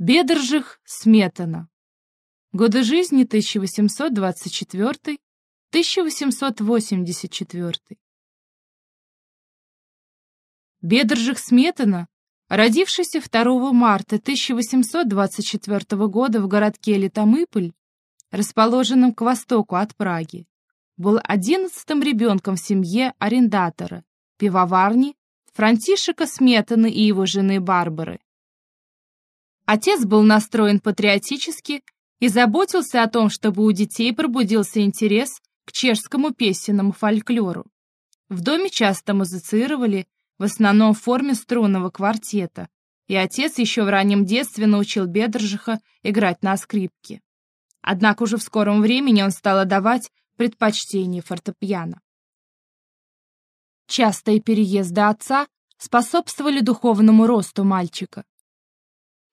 Бедержих Сметана. Годы жизни 1824-1884. Бедержих Сметана, родившийся 2 марта 1824 года в городке Литомыполь, расположенном к востоку от Праги, был одиннадцатым ребенком в семье арендатора, пивоварни Франтишека Сметаны и его жены Барбары. Отец был настроен патриотически и заботился о том, чтобы у детей пробудился интерес к чешскому песенному фольклору. В доме часто музицировали, в основном в форме струнного квартета, и отец еще в раннем детстве научил Бедржиха играть на скрипке. Однако уже в скором времени он стал отдавать предпочтение фортепиано. Частые переезды отца способствовали духовному росту мальчика.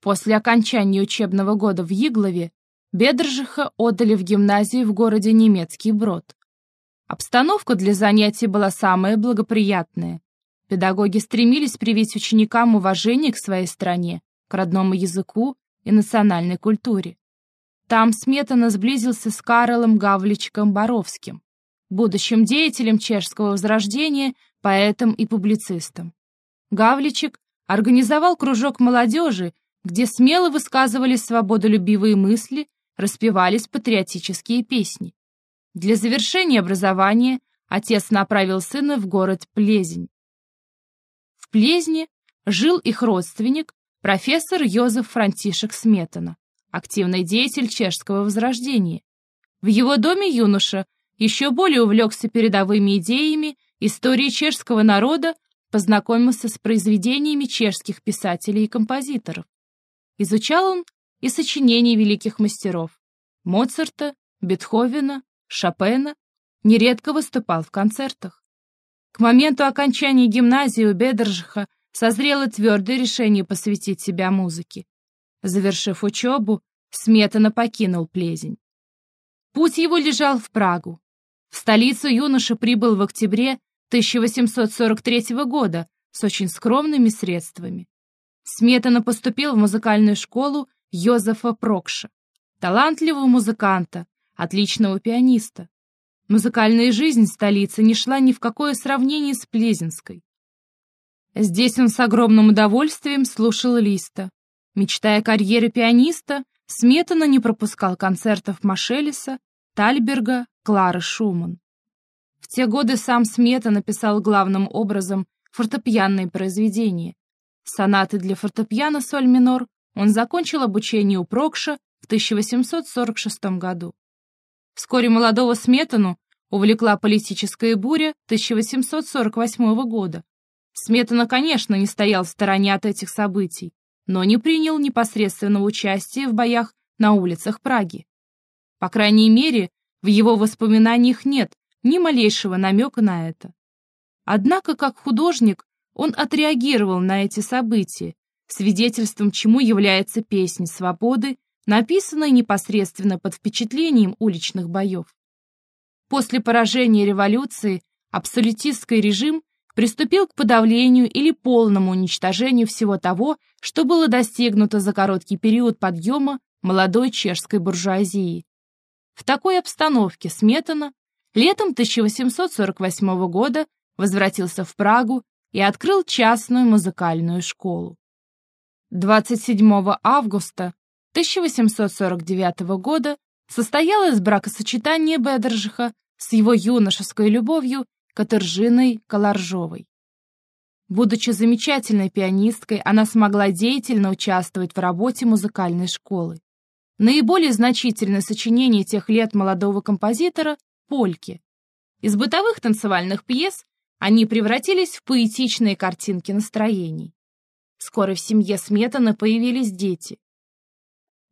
После окончания учебного года в Иглове Бедржиха отдали в гимназию в городе Немецкий Брод. Обстановка для занятий была самая благоприятная. Педагоги стремились привить ученикам уважение к своей стране, к родному языку и национальной культуре. Там Сметана сблизился с Карлом Гавличком Боровским, будущим деятелем чешского возрождения, поэтом и публицистом. Гавличек организовал кружок молодежи, где смело высказывались свободолюбивые мысли, распевались патриотические песни. Для завершения образования отец направил сына в город Плезень. В Плезне жил их родственник, профессор Йозеф Франтишек Сметана, активный деятель чешского возрождения. В его доме юноша еще более увлекся передовыми идеями истории чешского народа, познакомился с произведениями чешских писателей и композиторов. Изучал он и сочинения великих мастеров Моцарта, Бетховена, Шопена, нередко выступал в концертах. К моменту окончания гимназии у Бедержиха созрело твердое решение посвятить себя музыке. Завершив учебу, Сметана покинул Плезень. Путь его лежал в Прагу. В столицу юноша прибыл в октябре 1843 года с очень скромными средствами. Сметана поступил в музыкальную школу Йозефа Прокша, талантливого музыканта, отличного пианиста. Музыкальная жизнь столицы не шла ни в какое сравнение с Плезинской. Здесь он с огромным удовольствием слушал Листа. Мечтая о карьере пианиста, Сметана не пропускал концертов Машелиса, Тальберга, Клары Шуман. В те годы сам Смета написал главным образом фортепианные произведения, Сонаты для фортепиано соль минор он закончил обучение у Прокша в 1846 году. Вскоре молодого Сметану увлекла политическая буря 1848 года. Сметана, конечно, не стоял в стороне от этих событий, но не принял непосредственного участия в боях на улицах Праги. По крайней мере, в его воспоминаниях нет ни малейшего намека на это. Однако, как художник, он отреагировал на эти события, свидетельством чему является песня свободы, написанная непосредственно под впечатлением уличных боев. После поражения революции абсолютистский режим приступил к подавлению или полному уничтожению всего того, что было достигнуто за короткий период подъема молодой чешской буржуазии. В такой обстановке Сметана летом 1848 года возвратился в Прагу и открыл частную музыкальную школу. 27 августа 1849 года состоялось бракосочетание Бедержиха с его юношеской любовью Катержиной Каларжовой. Будучи замечательной пианисткой, она смогла деятельно участвовать в работе музыкальной школы. Наиболее значительное сочинение тех лет молодого композитора — «Польки». Из бытовых танцевальных пьес они превратились в поэтичные картинки настроений. Скоро в семье Сметаны появились дети.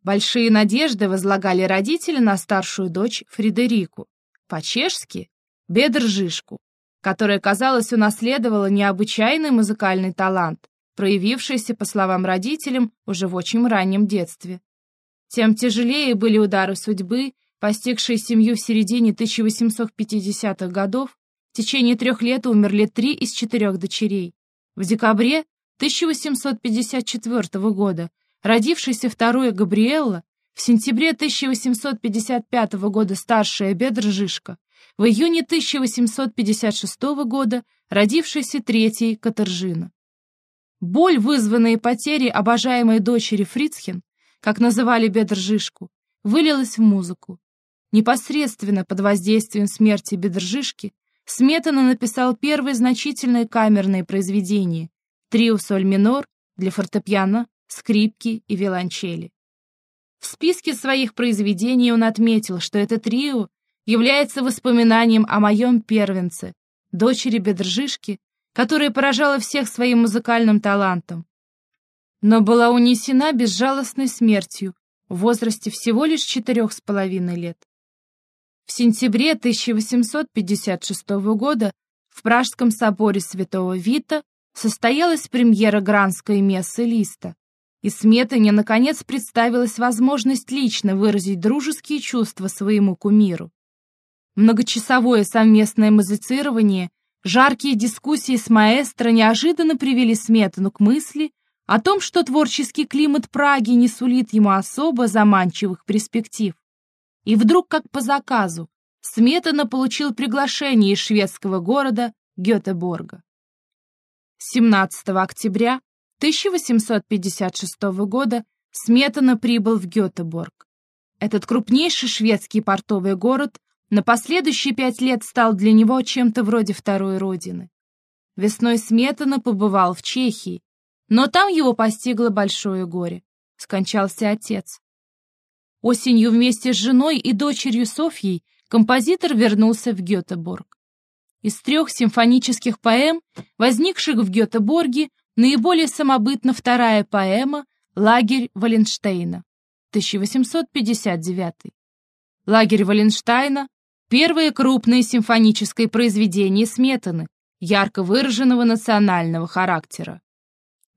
Большие надежды возлагали родители на старшую дочь Фредерику, по-чешски — Бедржишку, которая, казалось, унаследовала необычайный музыкальный талант, проявившийся, по словам родителям, уже в очень раннем детстве. Тем тяжелее были удары судьбы, постигшие семью в середине 1850-х годов, течение трех лет умерли три из четырех дочерей. В декабре 1854 года родившийся второе Габриэлла, в сентябре 1855 года старшая Бедржишка, в июне 1856 года родившийся третий Катержина. Боль, вызванная потерей обожаемой дочери Фрицхен, как называли Бедржишку, вылилась в музыку. Непосредственно под воздействием смерти Бедржишки Сметана написал первые значительные камерные произведения «Трио соль минор» для фортепиано, скрипки и виолончели. В списке своих произведений он отметил, что это трио является воспоминанием о моем первенце, дочери Бедржишки, которая поражала всех своим музыкальным талантом, но была унесена безжалостной смертью в возрасте всего лишь четырех с половиной лет. В сентябре 1856 года в Пражском соборе святого Вита состоялась премьера Гранской мессы Листа, и Сметане наконец представилась возможность лично выразить дружеские чувства своему кумиру. Многочасовое совместное музицирование, жаркие дискуссии с маэстро неожиданно привели Сметану к мысли о том, что творческий климат Праги не сулит ему особо заманчивых перспектив. И вдруг, как по заказу, Сметана получил приглашение из шведского города Гетеборга. 17 октября 1856 года Сметана прибыл в Гетеборг. Этот крупнейший шведский портовый город на последующие пять лет стал для него чем-то вроде второй родины. Весной Сметана побывал в Чехии, но там его постигло большое горе. Скончался отец. Осенью вместе с женой и дочерью Софьей композитор вернулся в Гетеборг. Из трех симфонических поэм, возникших в Гетеборге, наиболее самобытна вторая поэма «Лагерь Валенштейна» 1859. «Лагерь Валенштейна» — первое крупное симфоническое произведение Сметаны, ярко выраженного национального характера.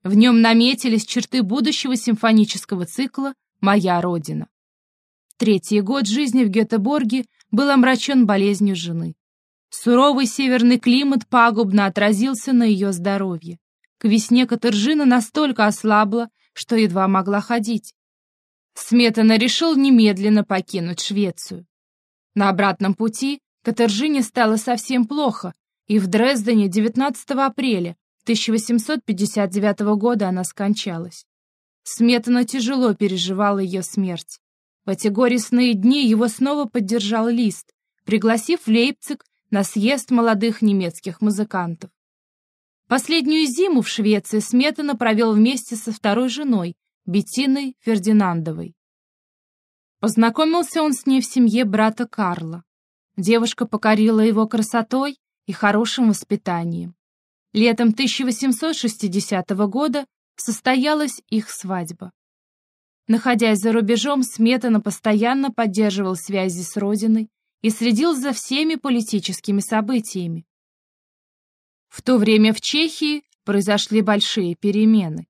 В нем наметились черты будущего симфонического цикла «Моя Родина». Третий год жизни в Гетеборге был омрачен болезнью жены. Суровый северный климат пагубно отразился на ее здоровье. К весне Катержина настолько ослабла, что едва могла ходить. Сметана решил немедленно покинуть Швецию. На обратном пути Катержине стало совсем плохо, и в Дрездене 19 апреля 1859 года она скончалась. Сметана тяжело переживала ее смерть. В эти горестные дни его снова поддержал Лист, пригласив в Лейпциг на съезд молодых немецких музыкантов. Последнюю зиму в Швеции Сметана провел вместе со второй женой, Беттиной Фердинандовой. Познакомился он с ней в семье брата Карла. Девушка покорила его красотой и хорошим воспитанием. Летом 1860 года состоялась их свадьба. Находясь за рубежом, Сметана постоянно поддерживал связи с родиной и следил за всеми политическими событиями. В то время в Чехии произошли большие перемены.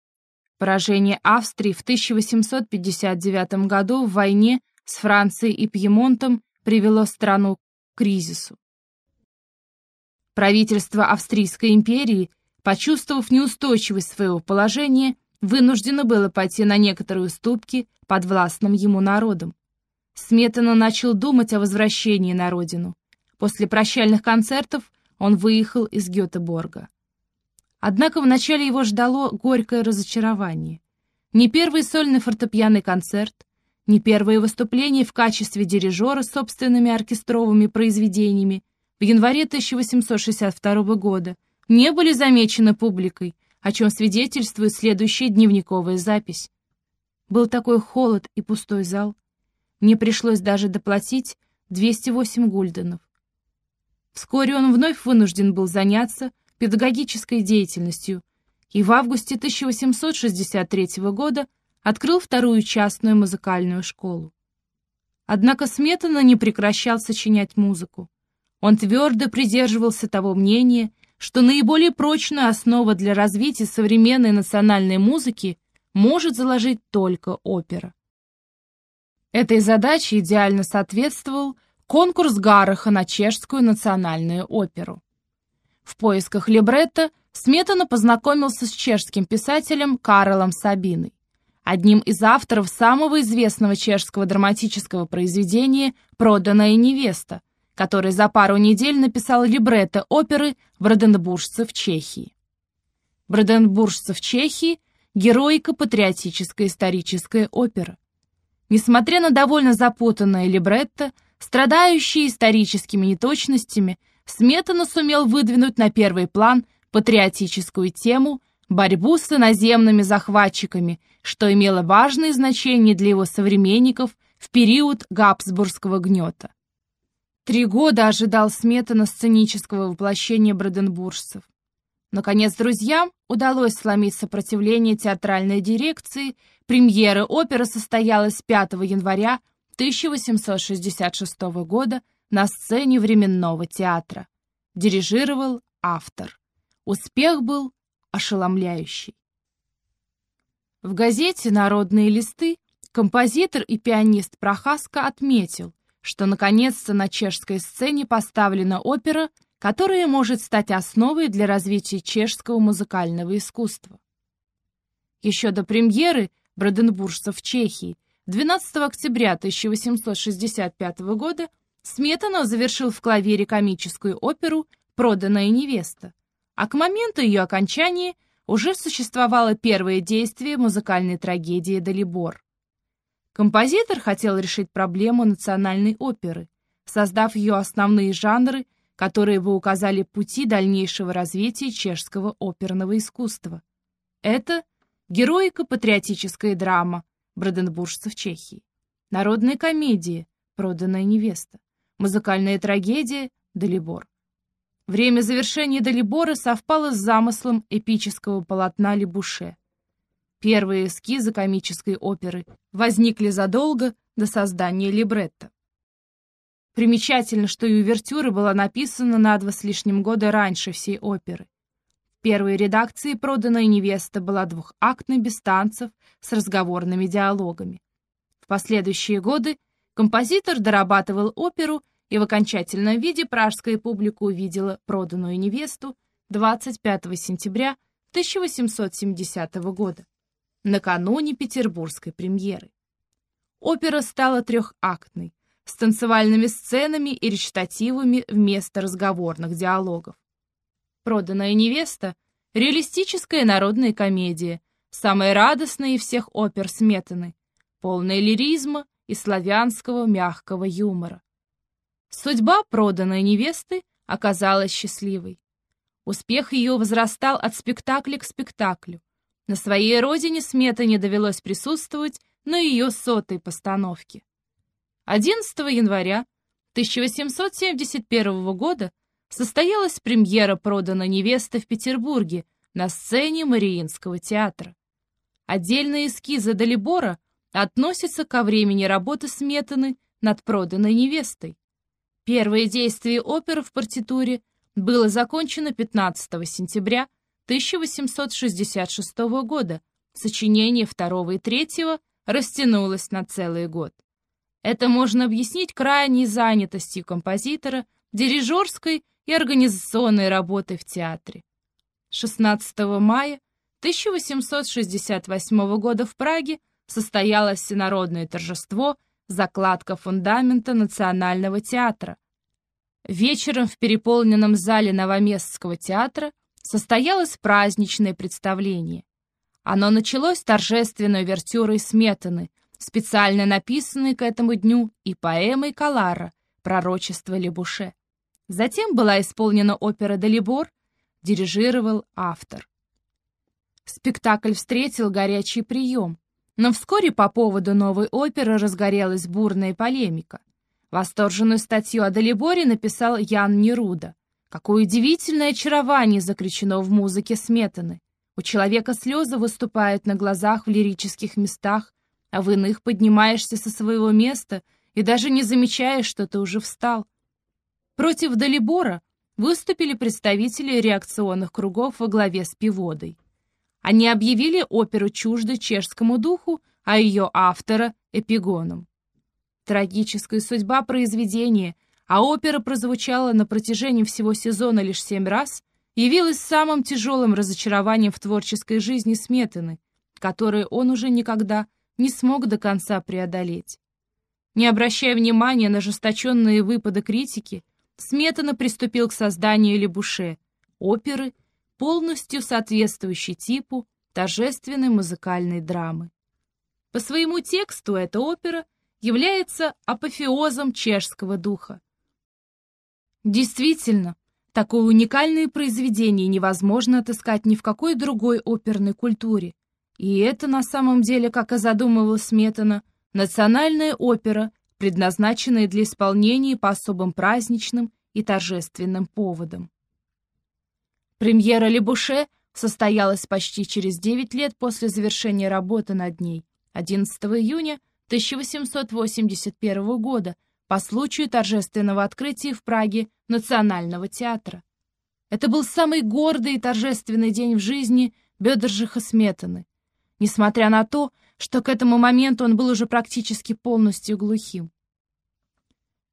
Поражение Австрии в 1859 году в войне с Францией и Пьемонтом привело страну к кризису. Правительство Австрийской империи, почувствовав неустойчивость своего положения, вынуждено было пойти на некоторые уступки под властным ему народом. Сметана начал думать о возвращении на родину. После прощальных концертов он выехал из Гетеборга. Однако вначале его ждало горькое разочарование. Ни первый сольный фортепианный концерт, ни первое выступление в качестве дирижера собственными оркестровыми произведениями в январе 1862 года не были замечены публикой, о чем свидетельствует следующая дневниковая запись. Был такой холод и пустой зал. Мне пришлось даже доплатить 208 гульденов. Вскоре он вновь вынужден был заняться педагогической деятельностью и в августе 1863 года открыл вторую частную музыкальную школу. Однако Сметана не прекращал сочинять музыку. Он твердо придерживался того мнения, что наиболее прочную основу для развития современной национальной музыки может заложить только опера. Этой задаче идеально соответствовал конкурс Гараха на чешскую национальную оперу. В поисках либретто Сметана познакомился с чешским писателем Карлом Сабиной. одним из авторов самого известного чешского драматического произведения «Проданная невеста», который за пару недель написал либретто оперы «Броденбуржцы в Чехии». «Броденбуржцы в Чехии» — героико-патриотическая историческая опера. Несмотря на довольно запутанное либретто, страдающее историческими неточностями, Сметана сумел выдвинуть на первый план патриотическую тему борьбу с иноземными захватчиками, что имело важное значение для его современников в период Габсбургского гнета. Три года ожидал Сметана сценического воплощения броденбуржцев. Наконец, друзьям удалось сломить сопротивление театральной дирекции. Премьера оперы состоялась 5 января 1866 года на сцене Временного театра. Дирижировал автор. Успех был ошеломляющий. В газете «Народные листы» композитор и пианист Прохаска отметил, что наконец-то на чешской сцене поставлена опера, которая может стать основой для развития чешского музыкального искусства. Еще до премьеры «Броденбуржцев в Чехии» 12 октября 1865 года Сметанов завершил в клавере комическую оперу «Проданная невеста», а к моменту ее окончания уже существовало первое действие музыкальной трагедии «Далибор». Композитор хотел решить проблему национальной оперы, создав ее основные жанры, которые бы указали пути дальнейшего развития чешского оперного искусства. Это героико-патриотическая драма Броденбуржца в Чехии, народная комедия «Проданная невеста», музыкальная трагедия «Далибор». Время завершения Далибора совпало с замыслом эпического полотна Лебуше. Первые эскизы комической оперы возникли задолго до создания либретто. Примечательно, что и увертюра была написана на два с лишним года раньше всей оперы. В первой редакции «Проданная невеста» была двухактной без танцев с разговорными диалогами. В последующие годы композитор дорабатывал оперу, и в окончательном виде пражская публика увидела «Проданную невесту» 25 сентября 1870 года накануне петербургской премьеры. Опера стала трехактной, с танцевальными сценами и речитативами вместо разговорных диалогов. «Проданная невеста» — реалистическая народная комедия, самая радостная из всех опер Сметаны, полная лиризма и славянского мягкого юмора. Судьба проданной невесты оказалась счастливой. Успех ее возрастал от спектакля к спектаклю, на своей родине Смета не довелось присутствовать на ее сотой постановке. 11 января 1871 года состоялась премьера «Продана невеста» в Петербурге на сцене Мариинского театра. Отдельные эскизы Далибора относятся ко времени работы Сметаны над проданной невестой. Первое действие оперы в партитуре было закончено 15 сентября 1866 года, сочинение второго и третьего растянулось на целый год. Это можно объяснить крайней занятостью композитора, дирижерской и организационной работой в театре. 16 мая 1868 года в Праге состоялось всенародное торжество закладка фундамента Национального театра. Вечером в переполненном зале Новоместского театра состоялось праздничное представление. Оно началось торжественной вертюрой сметаны, специально написанной к этому дню и поэмой Калара «Пророчество Лебуше». Затем была исполнена опера «Далибор», дирижировал автор. Спектакль встретил горячий прием, но вскоре по поводу новой оперы разгорелась бурная полемика. Восторженную статью о Далиборе написал Ян Неруда. Какое удивительное очарование заключено в музыке Сметаны. У человека слезы выступают на глазах в лирических местах, а в иных поднимаешься со своего места и даже не замечаешь, что ты уже встал. Против Далибора выступили представители реакционных кругов во главе с Пиводой. Они объявили оперу чуждой чешскому духу, а ее автора — эпигоном. Трагическая судьба произведения — а опера прозвучала на протяжении всего сезона лишь семь раз, явилась самым тяжелым разочарованием в творческой жизни Сметаны, которые он уже никогда не смог до конца преодолеть. Не обращая внимания на ожесточенные выпады критики, Сметана приступил к созданию Лебуше, оперы, полностью соответствующей типу торжественной музыкальной драмы. По своему тексту эта опера является апофеозом чешского духа. Действительно, такое уникальное произведение невозможно отыскать ни в какой другой оперной культуре. И это на самом деле, как и задумывал Сметана, национальная опера, предназначенная для исполнения по особым праздничным и торжественным поводам. Премьера Лебуше состоялась почти через 9 лет после завершения работы над ней, 11 июня 1881 года, по случаю торжественного открытия в Праге Национального театра. Это был самый гордый и торжественный день в жизни Бедержиха Сметаны, несмотря на то, что к этому моменту он был уже практически полностью глухим.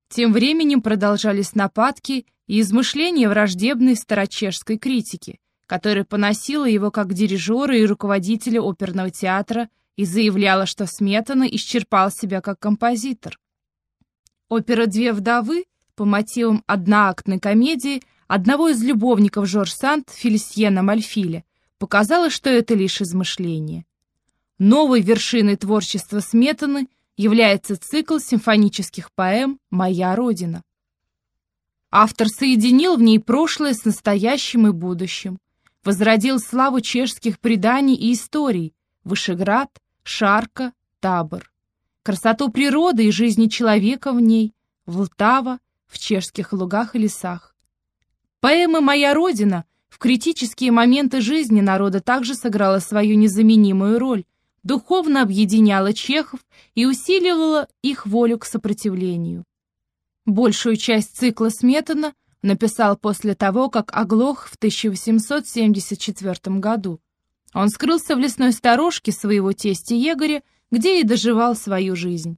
Тем временем продолжались нападки и измышления враждебной старочешской критики, которая поносила его как дирижера и руководителя оперного театра и заявляла, что Сметана исчерпал себя как композитор. Опера «Две вдовы» по мотивам одноактной комедии одного из любовников Жорж Санд Фелисьена Мальфиля показала, что это лишь измышление. Новой вершиной творчества Сметаны является цикл симфонических поэм «Моя Родина». Автор соединил в ней прошлое с настоящим и будущим, возродил славу чешских преданий и историй Вышеград, Шарка, Табор красоту природы и жизни человека в ней, Влтава, в чешских лугах и лесах. Поэма «Моя Родина» в критические моменты жизни народа также сыграла свою незаменимую роль, духовно объединяла чехов и усиливала их волю к сопротивлению. Большую часть цикла Сметана написал после того, как оглох в 1874 году. Он скрылся в лесной сторожке своего тестя Егоря где и доживал свою жизнь.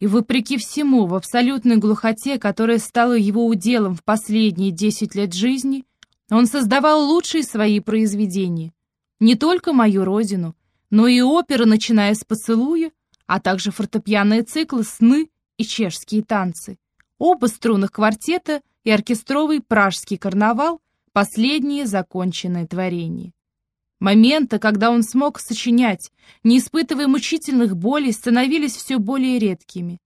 И вопреки всему, в абсолютной глухоте, которая стала его уделом в последние десять лет жизни, он создавал лучшие свои произведения. Не только «Мою родину», но и оперы, начиная с «Поцелуя», а также фортепианные циклы «Сны» и «Чешские танцы». Оба струнных квартета и оркестровый «Пражский карнавал» — последние законченные творения. Моменты, когда он смог сочинять, не испытывая мучительных болей, становились все более редкими.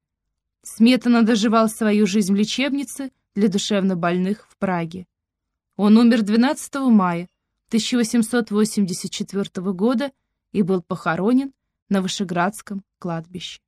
Сметана доживал свою жизнь в лечебнице для душевнобольных в Праге. Он умер 12 мая 1884 года и был похоронен на Вышеградском кладбище.